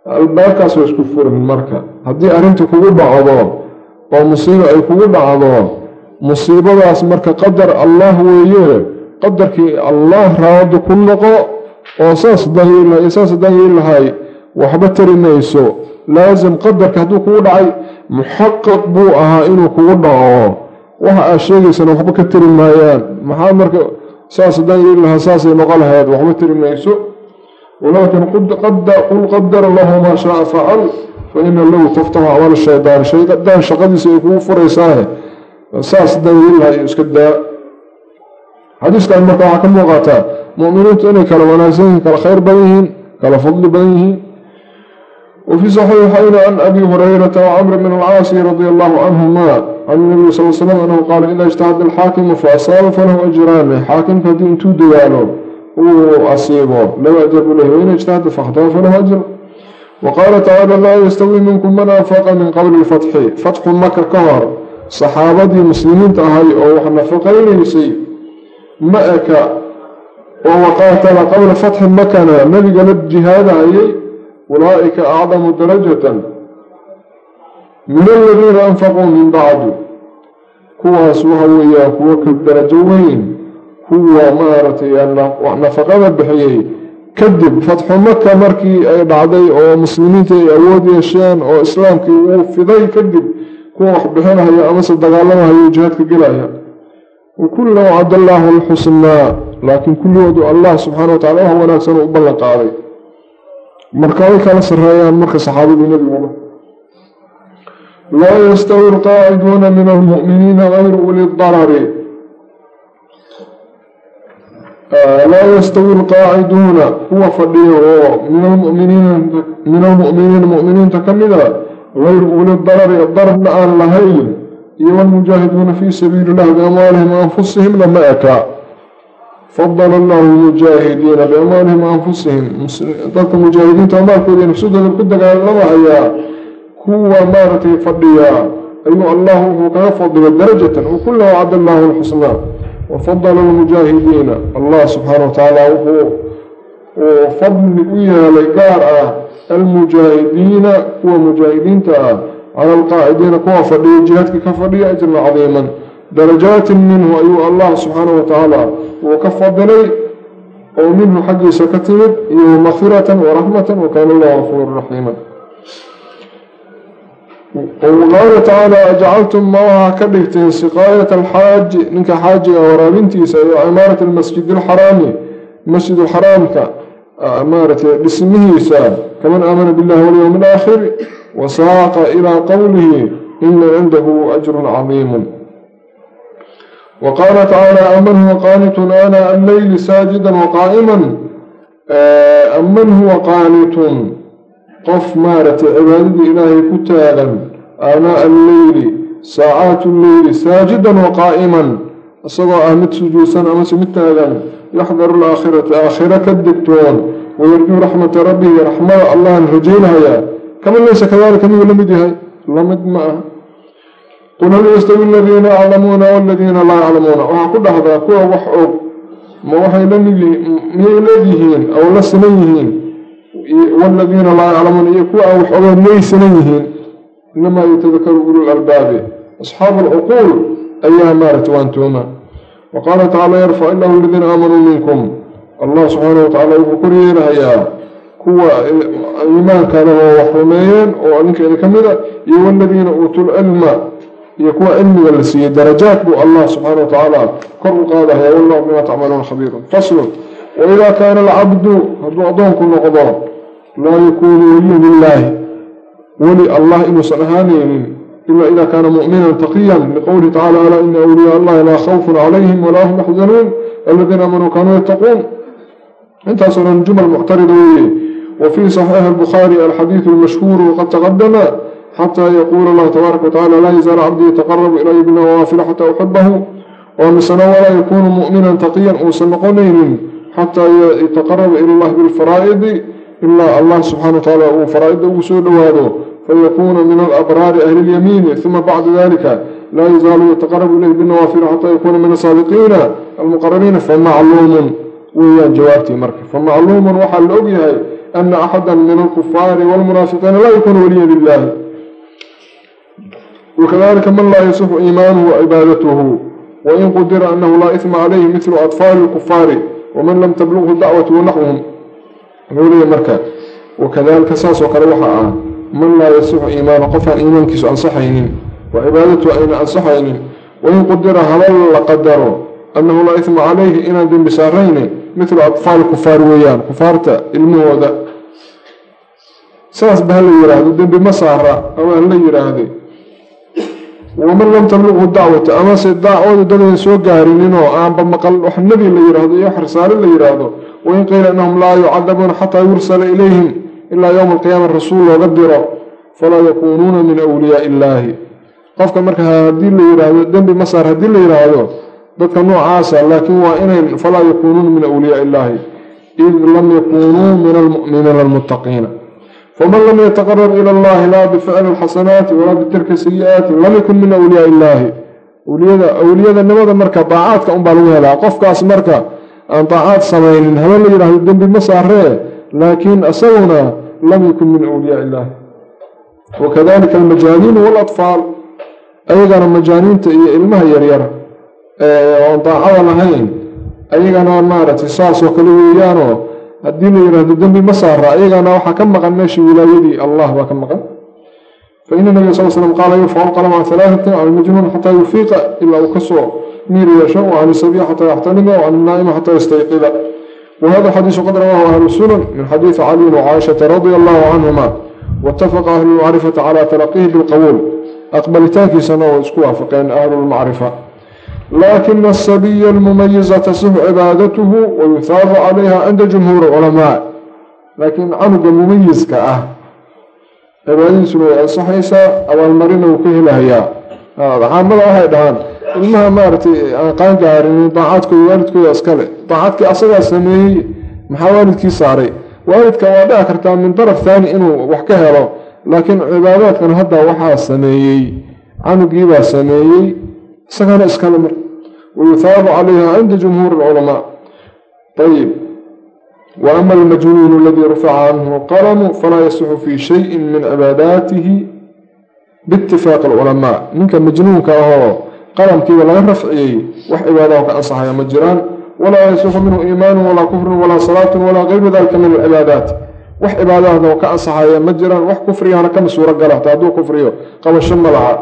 albaabkaas waa isku furin marka haddii arrinta kugu dhacdo oo musiibo ay kugu dhacdo musiibadaas marka qadar allah weeye qadarkii allah raado ku noqo oo saas saas haddaan yeeli lahay waxba tari mayso laasim qadarka hadduu kugu dhacay muxaqaq buu ahaa inuu kugu dhaco waxa aad sheegaysana waxba ka tari maayaan. Maxaa marka saas haddaan yeeli lahaa saasay noqo lahayd waxba tari mayso. Walaakin qul qadara lahu maa shaaa facal fa ina lahu taftaxu acmaal shaydaan shaydaan shaqadiisa ay kugu furaysaahe saas haddaan yeeli lahaa iyo iska daa. Xadiiskan marka waxaa ka muuqataa mu'miniintu inay kala wanaagsan yihiin kala khayr badan yihiin kala fadli badan yihiin وفي صحيحين عن أبي هريرة وعمر بن العاص رضي الله عنهما عن النبي صلى الله عليه وسلم أنه قال إذا اجتهد الحاكم فأصاب فله أجران حاكم فدين تدياله وأصيبه لو أجر له وإن اجتهد فاخطأ فله أجر وقال تعالى لا يستوي منكم من أنفق من قبل الفتح فتح مكة كهر صحابتي مسلمين تهي أو نفقين يسي مأك وقاتل قبل فتح مكة نبي قال الجهاد أيه ulaaئika acdamu darajaة min aladiina anfaquu min bacdi kuwaas waxa weeyaa kuwo ka darajo weyn kuwa maaragtay nafaqada bixiyey kadib fatxu maka markii ay dhacday oo muslimiinta ay awood yeesheen oo islaamkii uu fiday kadib kuwa wax bixinahaya amase dagaalamahayo jihaadka gelaya wakullahu cadallaahu alxusnaa laakiin kulligoodu allah subxaana wa tacala wax wanaagsan u ballan qaaday marka way kala sareeyaan marka saxaabadu nabiguna laa yastawi alqaaciduuna min almu'miniina gayru uli darari laa yastawi alqaaciduuna kuwa fadhiya oo min almuminiina min almu'miniina mu'miniinta ka mida gayru uli darari dararna aan lahayn iyo walmujaahiduuna fii sabiili illah biamwaalihim anfusihim lama eka fadala allahu lmujaahidiina biamwaalihim anfusihim dadka mujaahidiinta amaalkooda nafsadooda ku dagaalamahayaa kuwa maaragtay fadhiyaa ayuu allah wuxuu kaga fadilay darajatan wakula wacada allahu lxusnaa wafadala almujaahidiina allah subxaana wa tacaala wuxuu uu fadli u yeelay gaar ah almujaahidiina kuwa mujaahidiinta ah cala alqaacidiina kuwa fadhiya jihaadka ka fadhiya ajran cadiiman darajaatin minhu ayuu allah subxaana wa tacaala wuu ka fadilay oo minhu xaggiisa ka timid iyo makfiratan waraxmatan wakaana allahu gafuura raxiima qaala tacaala ajcaltum ma waxaa ka dhigteen siqaayat alxaaji ninka xaajiga waraabintiisa iyo cimaarat almasjid alxaraami masjid alxaraamka maaratay dhismihiisa kaman aamana billahi walyowmi alaakhir wasaaqa ilaa qowlihi ina cindahu ajrun cadiimun وقال تعالى أمن هو قانت آناء الليل ساجدا وقائما أمن هو قانت قف مارة عبادة إلهي كتالا آناء الليل ساعات الليل ساجدا وقائما أصدى أهمت سجوسا أمس متالا يحضر الآخرة آخرة كالدكتون ويرجو رحمة ربه رحمة الله رجينها يا كما ليس كذلك من لمدها لمد معه qul hal yastawi aladiina yaclamuuna waladiina laa yaclamuuna waxaa ku dhahdaa kuwa wax og. Ma waxay miyay leedihiin aw la sinan yihiin? waladiina laa yaclamuuna iyo kuwa aan wax ogeyn miyay sinan yihiin inamaa yatadakaru ulul albaabi asxaabu alcuquul ayaa maaragta waantooma wa qaala tacaala yarfac illahu aladiina aamanuu minkum allah subxaana wa tacala wuxuu kor yeelahayaa kuwa iimaanka leh oo wax rumeeyeen oo adinka idin ka mida iyo waladiina uutul cilma iyo kuwa cilmiga la siiyey darajaat buu allah subxaana wa tacaala kor u qaadahaya wallahu bima tacmaluuna khabiirun faslun waidaa kaana alcabdu hadduu addoonku noqdo laa yakuunu weliyan lilaahi weli allah inuusan ahaanaynin ila ida kaana mu'minan taqiyan liqowlihi tacala alaa ina awliyaa allahi laa khawfun calayhim walaa hum yaxzanuun aladiina aamanuu kaanuu yattaquun intaasoo dhan jumal muctarida weeye وفي صحيح البخاري الحديث المشهور وقد تقدم xataa yaquula allahu tabaaraka watacaala laa yazaalu cabdii yataqarabu ilaya bilnawaafil xataa uxibahu oo misana walaa yakuunu mu'minan taqiyan uusan noqonaynin xataa yataqaraba ila allahi bilfaraa'idi ilaa allah subxana wa tacaala uu faraa'idda ugu soo dhowaado fayakuuna min alabraari ahli ilyamiini uma bacda dalika laa yazaalu yataqarabu ilayhi bilnawaafil xataa yakuuna min asaadiqiina almuqaraniina famacluumun weeyaan jawaabtii marka famacluumun waxaa la ogyahay ana axada min alkufaari walmunaafiqiina laa yakuunu waliyan lilaahi wakadalika man laa yasixu iimaanuhu wacibaadatuhu wain qudira anahu laa isma calayhi midlu atfaali lkufaari waman lam tablughu dacwatu wanaxwuhum wuxuu leeya marka wakadalika saas oo kale waxaa ah man laa yasixu iimaanu qofaan iimaankiisu ansaxaynin wa cibaadatu ayna ansaxaynin wain qudira habal la qadaro annahu laa isma calayhi inaan dembi saarayni midlu atfaal kufaar weeyaan kufaarta ilmahooda saas ba hala yidhaahdo waman lam tabliqhu dacwata amase daacwada dadayn soo gaarinin oo aanba maqal wax nebi la yidhaahdo iyo wax risaale la yidhaahdo wain qiila innahum laa yucadabuuna xataa yursala ilayhim ilaa yowma alqiyaama rasuul looga diro falaa yakuunuuna min awliyaai illaahi qofka marka haddii la yidhaahdo dembi ma saar haddii la yidhaahdo dadka noocaasa laakiin waa inay falaa yakuunuuna min awliyaai illaahi id lam yakuunuu min almu'miniina almuttaqiina faman lam yataqarab ila allahi laa bificli alxasanaati walaa bitarki sayi-aati lam yakun min awliyaai illaahi awliyada awliyadanimada marka daacaadka unbaa lagu helaa qofkaas marka aan daacaad samaynin haba la yidhaahdo dembi ma saaree laakiin isaguna lam yakun min awliyaai illaahi wakadalika almajaaniinu waalatfaal ayagana majaaniinta iyo ilmaha yaryar oon daacada lahayn ayagana maaragtay saasoo kale weeyaanoo haddii la yidhaahdo dembi ma saara ayagana waxaa ka maqan meeshii wilaayadii allah baa ka maqan. Faina nabiga sal slam qaala yurfacu lqalama can halaahatin can almajnuun xataa yufiiqa ilaa uu ka soo miir yeesho wa can isabiya xataa yaxtanima wa can inaa'ima xataa yastayqida wahada xadiisu qad rawaahu ahlu sunan min xadiidi caliyin wacaaishata radia allahu canhuma waitafaqa ahlu lmacrifati calaa talaqihi bilqabuul aqbalitaankiisana oo isku waafaqeen ahlu lmacrifa laakina asabiya almumayiza tasixu cibaadatuhu wayuhaabu calayha cinda jumhuuri culamaa laakiin canuga mumayiska ah cibaadadiisuna way ansaxaysaa abaalmarina wuu ka helahayaa caamada waxay dhahaan ilmaha maaragtay aan qaan gaarin daacadkooda waalidkooda iskale daacadkii asagaa sameeyey maxaa waalidkii saaray waalidka waa dhici kartaa min daraf thaani inuu wax ka helo laakiin cibaadaadkan hadda waxaa sameeyey canugiibaa sameeyey isagana iskale mar wayuhaabu calayha cinda jumhuuri alculamaa ayib wa ama almajnuunu aladii rufica canhu alqalamu falaa yasixu fii shayin min cibaadaatihi biitifaaqi alculamaa ninka majnuunka ahoo qalamkiiba laga rafciyey wax cibaadaho ka ansaxaya ma jiraan. Walaa yasixu minhu iimaanu walaa kufrun walaa salaatun walaa gayru dalika min alcibaadaat wax cibaadahoo ka ansaxaya ma jiraan. Wax kufrigana kama suuro gala. Hataa hadduu kufriyo qabasho ma laha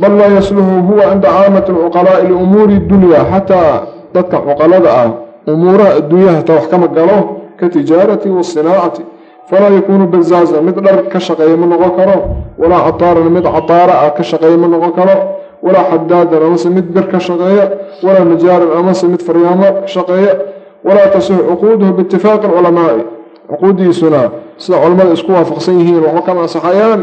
bal laa yasluxu huwa cinda caamati alcuqalaa'i liumuuri dunya xataa dadka cuqalada ah umuuraha adduunyaha hataa wax kama galo ka tijaarati wasinaacati falaa yakuunu bazaazan mid dhar ka shaqeeya ma noqon karo walaa cataaran mid cataara ah ka shaqeeya ma noqon karo walaa xadaadan amase mid bir ka shaqeeya walaa najaaran amase mid faryaamo ka shaqeeya walaa tasix cuquuduhu biitifaaqi alculamaa'i cuquudiisuna sida culamada isku waafaqsan yihiin waxba kama ansaxayaan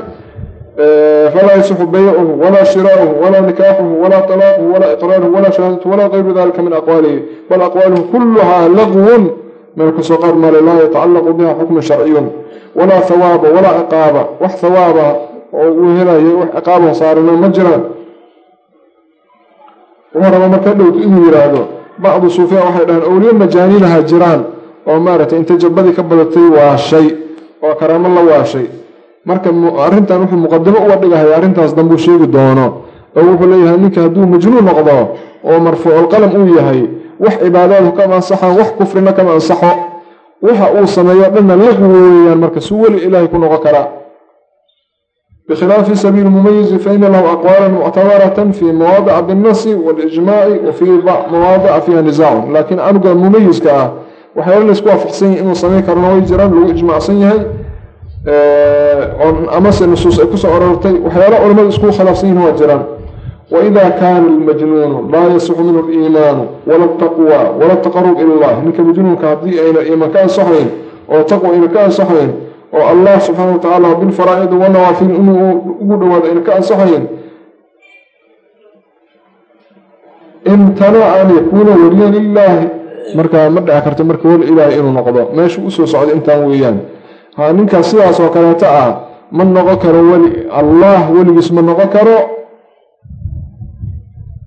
falaa yasixu baycuhu walaa shiraauhu walaa nikaaxuhu walaa talaaquhu walaa iqraaruhu walaa shahaadatu walaa gayru dalika min aqwaalihi bal aqwaaluhu kuluhaa lagwun meel ka soo qaar male laa yatacallaqu biha xukmun sharciyun walaa hawaaba walaa ciqaaba. Wax hawaaba oo uu helayo wax ciqaabah saarina ma jiraan. Wuxuu raba dhowt inuu yidhaahdo bacdu suufiya waxay dhahaan awliye majaaniinaha jiraan. Oo maaragtay inta jabadii ka badatay waashay oo karaamo la waashay marka arrintan wuxuu muqadimo uga dhigahaya arrintaas dambuu sheegi doono. Oo wuxuu leeyahay ninka hadduu majnuun noqdo oo marfuuculqalam uu yahay wax cibaadaadu kama ansaxaan wax kufrina kama ansaxo waxa uu sameeyo dhanna laqwi weeyaan marka si weli ilaahay ku noqon karaa bikhilaafi sabiili mumayizi faina lahu aqwaalan muctabaratan fii mawaadica binnasi waalijmaaci wa fii mawaadica fiiha nisaacun laakiin canuga mumayiska ah waxyaala laysku waafaqsan yahi inuu sameyn karona way jiraan lagu ijmaacsan yahay amase nusuus ay ku soo orortay waxyaala culamadu isku khilaafsan yihiin waa jiraan. Waida kaana almajnuunu laa yasixu minhu aliimaanu wala ataqwa wala ataqarub ila allah ninka majnuunka haddii ayna iimaan ka ansaxayn oo taqwa ayna ka ansaxayn oo allah subxaana watacaala bilfaraa'idi wanawaafil inuu ugu dhawaado ayna ka ansaxayn imtanaca an yakuuna weliyan lilaahi markaa ma dhici karto marka weli ilaahay inuu noqdo. Meeshu u soo socdo intaan weeyaan ninkaas sidaas oo kaleeto ah ma noqon karo weli allah weligiis ma noqon karo.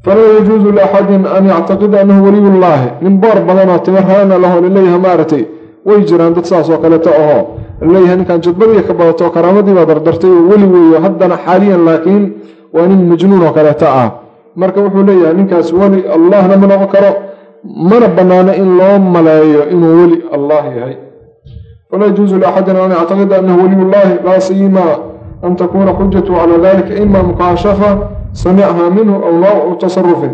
Falaa yajuusu liaxadin an yactaqida annahu waliyullaahi nin boor badanoo timarhaana laho la leeyahay maaragtay way jiraan dad saas oo kaleeto ahoo la leeyahay ninkan jadbadiiya ka badato karaamadii baa dardartay oo weli weeyo haddana xaaliyan laakiin waa nin majnuun oo kaleeto ah. Marka wuxuu leeyahay ninkaas weli allahna ma noqon karo. Mana banaano in loo maleeyo inuu weli allah yahay falaa yajuusu liaxadin an yactaqida annahu waliyullaahi laa siyima an takuuna xujatu calaa dalika ima mukaashafa samichaa minhu aw nawcu tasarufin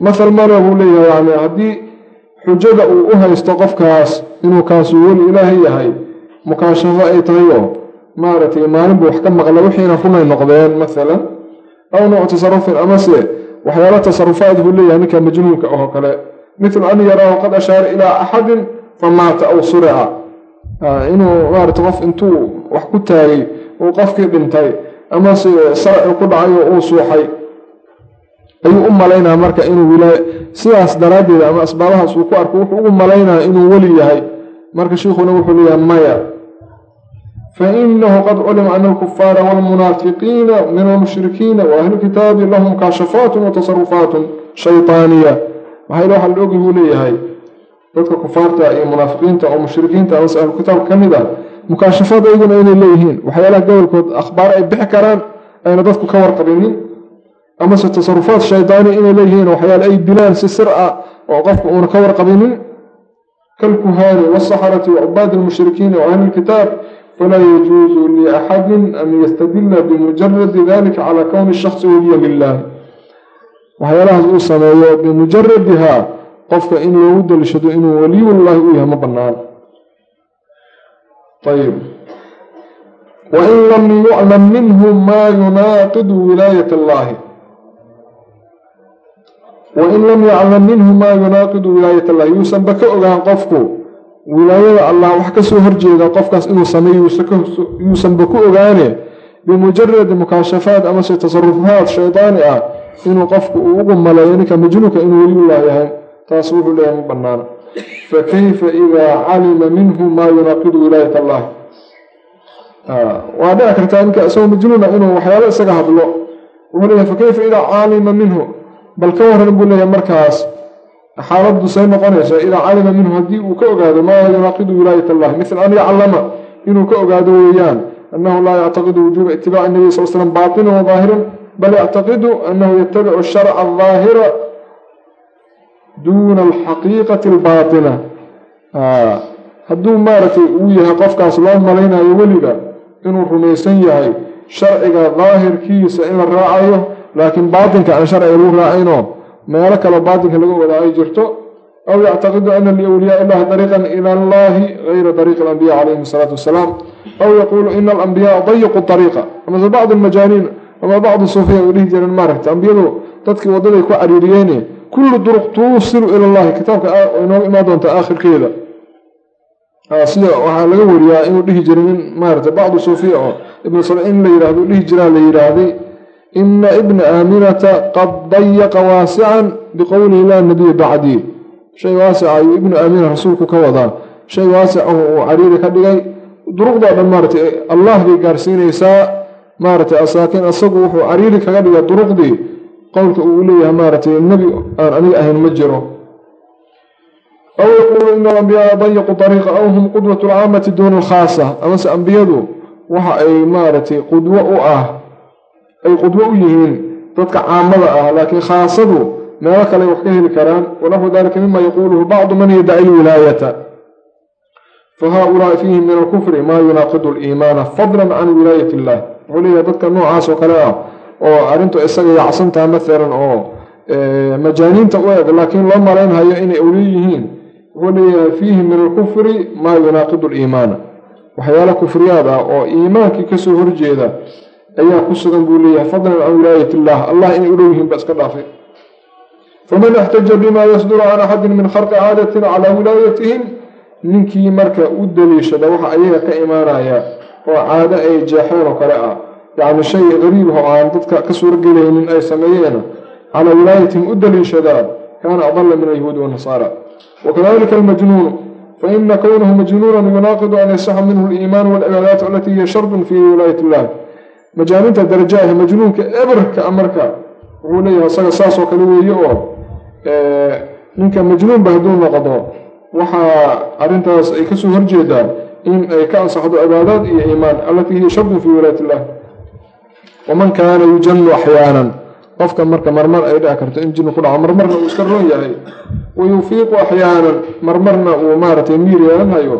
mathal male buu leeyahay yani haddii xujada uu u haysto qofkaas inuu kaasu weli ilaahay yahay mukaashafo ay tahay oo maaragtay maalin buu wax ka maqla wixiina runay noqdeen mathalan aw nawcu tasarufin amase waxyaala tasarufaad buu leeyahay ninka majnuunka oo kale mithlu an yaraahu qad ashaara ilaa axadin famaata aw surica inuu maarata qof intuu wax ku taagay uu qofkii dhintay amase saraci ku dhacay oo uu suuxay ayuu u malaynaa marka inuu sidaas daraaddeed ama asbaabahaas uu ku arko wuxuu ugu malaynaya inuu weli yahay marka shiikhuna wuxuu leeyahay maya fainahu qad culima ana alkufaara waalmunaafiqiina min almushrikiina wa ahli kitaabi lahum kaashafaatun wa tasarufaatun shaytaaniya maxaa waxa la ogi buu leeyahay dadka kufaarta iyo munaafiqiinta oo mushrikiinta amase ahlu kitaabka ka mid ah mukaashafaad ayguna inay leeyihiin. Waxyaalaha gobolkood akhbaar ay bixi karaan ayna dadku ka warqabinin. Amase tasarufaad shaydaani inay leeyihiin waxyaale ay dilaan si sir ah oo qofku uuna ka warqabinin. Kalkuhaani wasaxarati wacubaadi almushrikiina wa ahli lkitaab falaa yajuusu liaxadin an yastadila bimujaradi dalika calaa kowni shaksi waliya lilah waxyaalahaas uu sameeyo bimujaradiha qofka in loogu dalishado inuu waliyullaahi u yahay ma bannaan. Ayb wain lam yuclam minhu maa yunaaqidu wilaayat allahi wain lam yaclam minhu maa yunaaqidu wilaayat allahi yuusanba ka ogaan qofku wilaayada allah wax ka soo horjeeda qofkaas inuu sameeyo yuusanba ku ogaane bimujaradi mukaashafaat amase tasarufaat shaydaani ah inuu qofku uu maleeyo ninka majnuunka inuu weliyullah yahay taas wuxuu leeyahay ma banaana fakayfa idaa calima minhu maa yunaaqidu wilaayat allahi waa dhici kartaa ninka isagoo majnuuna inuu waxyaalo isaga hadlo. Wuxuu leeyahay fakayfa idaa calima minhu. Bal ka waran buu leeyahay markaas. Xaaladdu say noqonaysa idaa calima minhu haddii uu ka ogaado maa yunaaqidu wilaayat allahi mithla an yaclama inuu ka ogaado weeyaan annahu laa yactaqidu wujuuba itibaaci nabiy sal slam baatinan wa daahiran bal yactaqidu annahu yatabicu sharca aldaahira duuna alxaqiiqati albaatina hadduu maaragtay uu yahay qofkaas loo malaynayo weliga inuu rumaysan yahay sharciga daahirkiisa in la raacayo laakiin baatinka aan sharciga lagu raacayno meelo kaleo baatinka laga wadaa ay jirto aw yactaqidu ana liwliyaa illahi dariiqan ila allahi gayra dariiqi alambiya calayhim asalaatu wasalaam aw yaquulu ina alambiyaaa dayiqu ariiqa amase bacdu almajaaniin ama bacdu suufiya ay dhihi jireen maaragta ambiyadu dadkii waddaday ku cariiriyeene kullu duruq tuusilu ila allahi kitaabka inooga imaan doonta aakhirkeeda. Sida waxaa laga wariyaa inuu dhihi jiray nin maarata bacdu suufiya oo ibnu sabciin la yidhahdo dhihi jiraa la yidhaahday ina ibna aaminata qad dayaqa waasican biqowlihi laa nabiya bacdii shay waasica ayuu ibnu aamina rasuulku ka wadaa. Shay waasicahu uu cariiri ka dhigay. Duruqdoo dhan maaratay allah bay gaarsiinaysaa. Maaratay asaakiin isagu wuxuu cariiri kaga dhigay duruqdii qowlka uu leeyahay maaratay nebi aan aniga ahayn ma jiro. Aw yaquulu ina alambiyaaa dayiqu ariiqa aw hum qudwatu alcaamati duuna alkhaasa amase ambiyadu waxa ay maaragtay qudwo u ah ay qudwo u yihiin dadka caamada ah laakiin khaasadu meelo kale wax ka heli karaan wanaxwu dalika mima yaquuluhu bacdu man yadaci lwilaayata fa haaulaai fiihim min alkufri maa yunaaqidu aliimaana fadlan can wilaayat illah wuxuu leeyahay dadka noocaas oo kale ah oo arrintu isaga yacsantaha maalan oo majaaniinta u eg laakiin loo malaynhayo inay awliye yihiin. Wuxuu leeyahay fiihi min alkufri maa yunaaqidu aliimaana waxyaala kufriyaad ah oo iimaankii ka soo horjeeda ayaa ku sugan buu leeyahay fadlan can wilaayat illah allah inay u dhow yihiin ba iska dhaafay faman ixtaja bima yasduru can axadin min kharqi caadatin calaa wilaayatihim ninkii marka u daliishada waxa ayaga ka imaanaya oo caado ay jeexeen oo kale ah yacni shay qariib oo aan dadka ka suuragelaynin ay sameeyeen. Calaa wilaayatihim u daliishadaan kaana adala min alyahuudi wanasaara wakadalika almajnuunu faina kownahu majnuunan yunaaqidu an yasaxa minhu aliimaan walcibaadaat alatii hiya shardun fii wilaayat illah majaaninta darajaah majnuunka eberka marka wuxuu leeyahay isaga saasoo kale weeye oo ninka majnuunba hadduu noqdo waxaa arrintaas ay ka soo horjeedaan in ay ka ansaxdo cibaadaad iyo iimaan allatii hiya shardun fii wilaayat illah waman kaana yujanu axyaanan qofka marka marmar ay dhici karto in jinni ku dhaco marmarna uu iska roon yahay wa yufiiqu axyaanan marmarna uu maaragtay miir yeelanhayo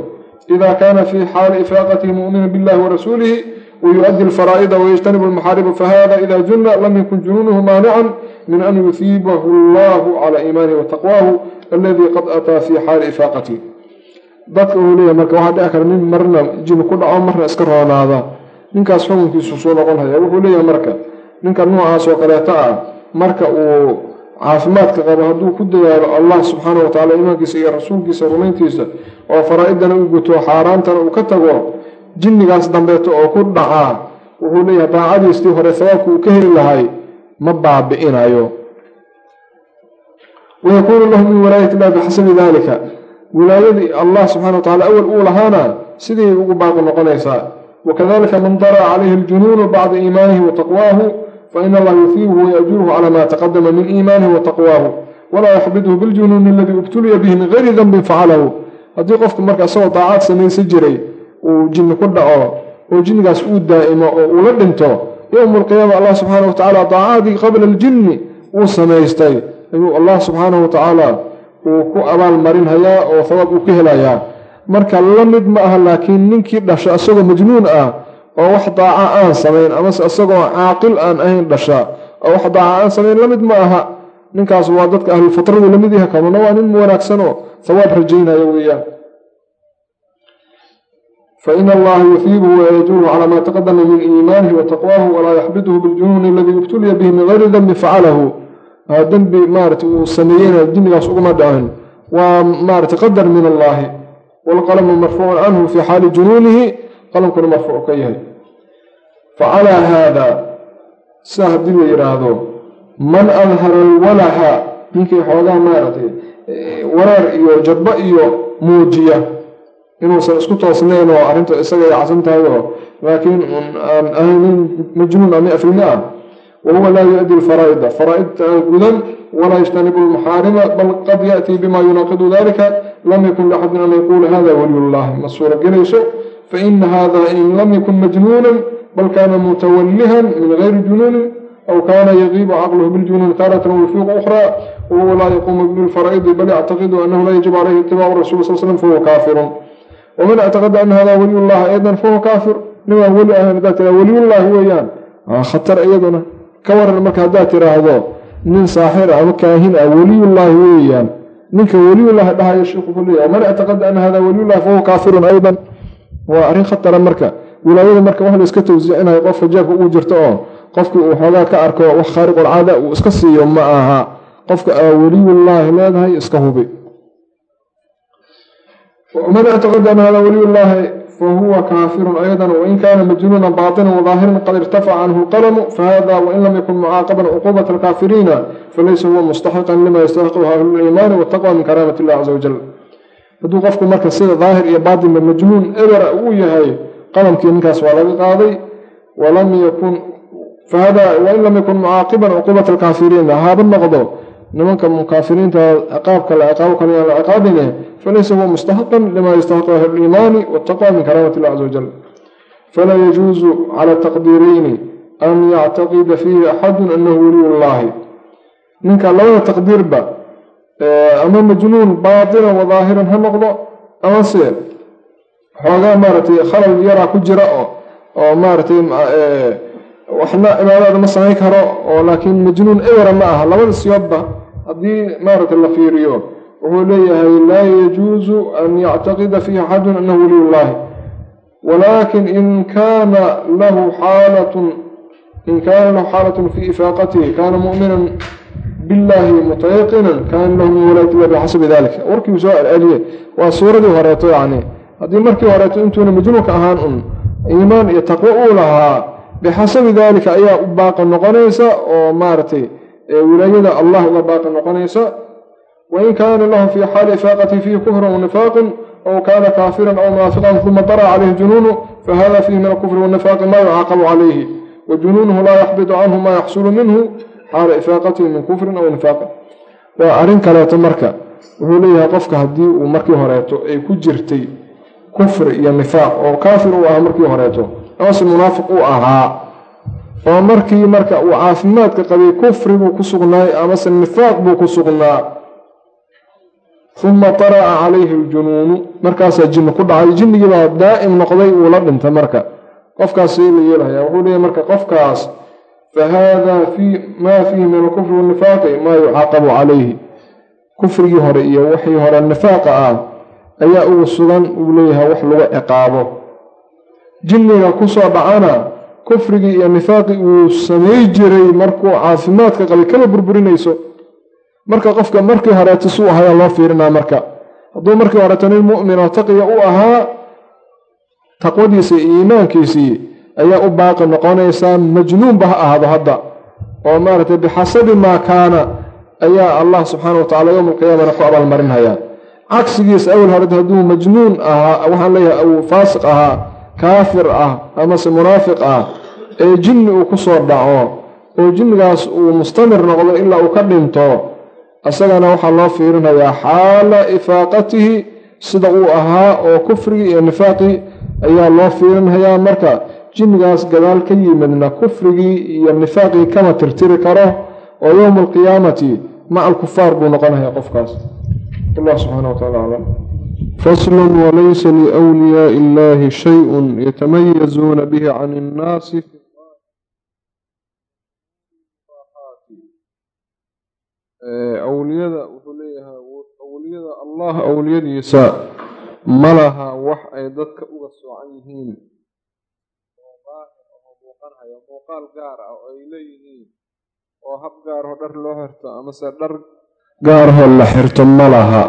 ida kaana fi xaali ifaaqatihi mu'mina billahi wa rasuulihi wayuؤdi alfaraa'ida wayajtanibu almaxaariba fahada ida junna lam yakun junuunuhu maanican min an yusiibahu allahu calaa iimaanihi wa taqwaahu aladii qad ataa fi xaali ifaaqatihi dadka uu leeyahy marka waxaa dhici kara nin marna jinni ku dhaco marna iska roonaada ninkaas xukunkiisu soo noqon haya. Wuxuu leeyahay marka ninka noocaas oo kaleeto ah marka uu caafimaadka qabo hadduu ku dadaalo allah subxaana wa tacala iimaankiisa iyo rasuulkiisa rumayntiisa oo faraa-idana u guto xaaraantana uu ka tago jinnigaas dambeeto oo ku dhacaa wuxuu leeyahay daacadiistii hore sabaabku uu ka heli lahay ma baabi'inayo wayakuunu lahu min wilaayati illahi bixasabi dalika wilaayadii allah subxana wa tacala awal uu lahaana sidii ugu baaqi noqonaysaa dara calayhi aljunuunu bacda iimaanihi wa taqwaahu faina allaha yufiibuhu wayajuruhu calaa ma taqadama min iimaanihi wa taqwaahu walaa yaxbidhu biljunuuni aladii ibtuliya bihi min gayri danbin facalahu haddii qofku marka isagoo daacaad samaysan jiray uu jinni ku dhaco oo jinnigaas uu daa'imo oo uu la dhinto yowma alqiyaama allah subxaana wa tacaala daacadii qabla aljinni uu samaystay ayuu allah subxaanahu wa tacaala uu ku abaal marinhayaa oo habaab uu ka helayaa marka la mid ma aha laakiin ninkii dhasha isagoo majnuun ah oo wax daaca aan samayn amase isagoo caaqil aan ahayn dhasha oo wax daaca aan samayn la mid ma aha. Ninkaas waa dadka ahlulfitradu la mid yaha kanuna waa nin wanaagsan oo hawaab rajaynaya weeyaan. Fain allaha yufiibuhu wayajuruhu calaa maa taqadama min iimaanihi wa walaa yaxbidhu biljunuuni aladii ibtuliya bihi min gayri danbi facalahu dembi maarata uu sameeyeyna jinnigaas uguma dhacin. Waa maarata qadar min allaahi waalqalamu marfuucun canhu fii xaali junuunihi qalamkuna marfuuc ka yahay. facalaa haada sidaa haddii la yidhaahdo man adhara alwalaha ninkii xoogaa maaragtay wareer iyo jabbo iyo muujiya. Inuusan isku toosnayn oo arrinta isaga ay casan tahay oo laakiin aan ahayn nin majnuun ama afrime ah. wahuwa laa yu-addi alfaraa'ida faraa'idta gudan walaa yajtanibu almaxaarima bal qad ya'tii bima yunaaqidu dalika lam yakun liaxadin an yaquula hada waliyullahi ma suura gelayso faina hada in lam yakun majnuunan bal kaana mutawallihan min gayri junuunin aw kaana yagiibu caqluhu biljunuuni taaratan wayufiiqu ukhraa wahuwa laa yaquumu bilfaraa'idi bal yactaqidu annahu laa yajibu calayhi itibaacu rasul sal slam fahuwa kaafirun. Waman ictaqada ana hada waliyullahi aydan fahuwa kaafir. Ninaan weli ahayn haddaad tiraa waliyullaahi weeyaan. Khatar iyaduna. Ka waran marka haddaad tiraahdo nin saaxir ama kaahin ah weliyullaahi weeyaan ninka weliyullaahi dhahayo sheikhu wuxuu leeyahay man ictaqada ana hada weliyullahi fahuwa kaafirun aydan. Waa arrin khatara marka. Wilaayada marka wax la iska tawsiicinayo qofka jeebka ugu jirto oo qofkii uu xoogaa ka arko wax khaariqulcaada uu iska siiyo ma aha. Qofka aa weliyullaahi leedahay iska hubi. Man ictaqada an hada waliyullaahi fahuwa kaafirun aydan wain kaana majnuunan baatinan wadaahiran qad irtafaca canhu lqalamu fahada wain lam yakun mucaaqaban cuquubata alkaafiriina falaysa huwa mustaxiqan lima yastaxiqu ahluliimaani wataqwa min karaamati illahi caza wajal hadduu qofku marka sida daahir iyo baatinba majnuun ebera uu yahay qalamkii ninkaas waa laga qaaday walam yakun fahada wain lam yakun mucaaqiban cuquubata alkaafiriina haba noqdo nimanka mukaafiriinta ciqaabka la ciqaabo kale aan la ciqaabine falaysa huwa mustaxiqan lima yastaxiqu ahlu liimaani wataqwa min karaamati illah caza wajal falaa yajuusu cala taqdiirayni an yactaqida fiihi axadun anahu waliy llahi ninka labada taqdiirba ama majnuun baatinan wa ha noqdo amase xoogaa maaragtay khalal yaraa ku jira oo maaragtay waxna cibaadada ma samayn karo oo laakiin majnuun ebera ma aha. Labada siyoodba haddii maaragtay la fiiriyo. Wuxuu leeyahay laa yajuusu an yactaqida fiihi axadun anahu waliy llahi walakin in kaana lahu xaalatun in kaana lahu xaalatun fii ifaaqatihi kaana mu'minan billahi mutayaqinan kaana lahu min walaayati illahi bixasabi dalika warkiiu soo celceliye waa suuradii horeeto yacni. Haddii markii horeeto intuuna majnuunka ahaan un iimaan iyo taqwo uu lahaa bixasabi daalika ayaa u baaqa noqonaysa oo maaragtay ee wilaayada allah uga baaqi noqonaysa wain kaana lahu fii xaali ifaaqati fiihi kufran wanifaaqin aw kaana kaafiran aw munaafiqan uma dara calayhi junuunu fahada fiihi min alkufri wanifaaqi ma yucaaqabu calayhi wajunuunuhu laa yaxbidu canhu ma yaxsulu minhu xaala ifaaqatihi min kufrin aw nifaaqin. Waa arrin kaleeto marka wuxuu leeyahay qofka haddii uu markii horeeto ay ku jirtay kufri iyo nifaaq oo kaafir uu ahaa markii horeeto amase munaafiq uu ahaa oo markii marka uu caafimaadka qabay kufri buu ku sugnaay amase nifaaq buu ku sugnaa. Uma tara'a calayhi aljunuunu markaasaa jinni ku dhacay. Jinnigii baa daa'im noqday uu la dhintay marka. Qofkaas see la yeelhayaa wuxuu leeyahy marka qofkaas fa fii maa fiihi min alkufri wanifaaqi maa yucaaqabu calayhi kufrigii hore iyo wixii hore nifaaqa ah ayaa ugu sugan uu leeyahay wax lagu ciqaabo. Jinniga ku soo dhacana kufrigii iyo nifaaqii uu samay jiray markuu caafimaadka qabay kama burburinayso marka qofka markii horeeto suu ahayaa loo fiirinaa marka. Hadduu markii horeeto nin mu'min oo taqiya u ahaa taqwadiisii iyo iimaankiisii ayaa u baaqi noqonaysaa majnuunba ha ahaado hadda. Oo maaragtay bixasabi maa kaana ayaa allah subxaana wa tacala yowma alqiyaamana ku abaalmarinhayaa. Cagsigiis awel hore hadduu majnuun ahaa waxaan leeyahay uu faasiq ahaa kaafir ah amase munaafiq ah ee jinni uu ku soo dhaco oo jinnigaas uu mustamir noqdo ilaa uu ka dhinto isagana waxaa loo fiirinayaa xaala ifaaqatihi sida uu ahaa oo kufrigii iyo nifaaqii ayaa loo fiirinhayaa marka jinnigaas gadaal ka yimidna kufrigii iyo nifaaqii kama tirtiri karo oo yowma alqiyaamati maca alkufaar buu noqonayaa qofkaas. Allah subxaana wa taala aclam fasl walaysa liwliyaai illahi shayun yatamayazuuna bihi can innaasi awliyada wuxuu leeyahay awliyada allah awliyadiisa ma laha wax ay dadka uga soocan yihiin oo muuqanhaya muuqaal gaar ah oo ay leeyihiin oo hab gaarho dhar loo xirto amase dhar gaarho la xirto ma laha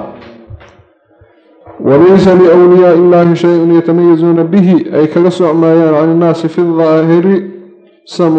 walaysa liwliyaai illaahi shay-un yatamayazuuna bihi ay kaga socmaayaan can innaasi fi daahiri sa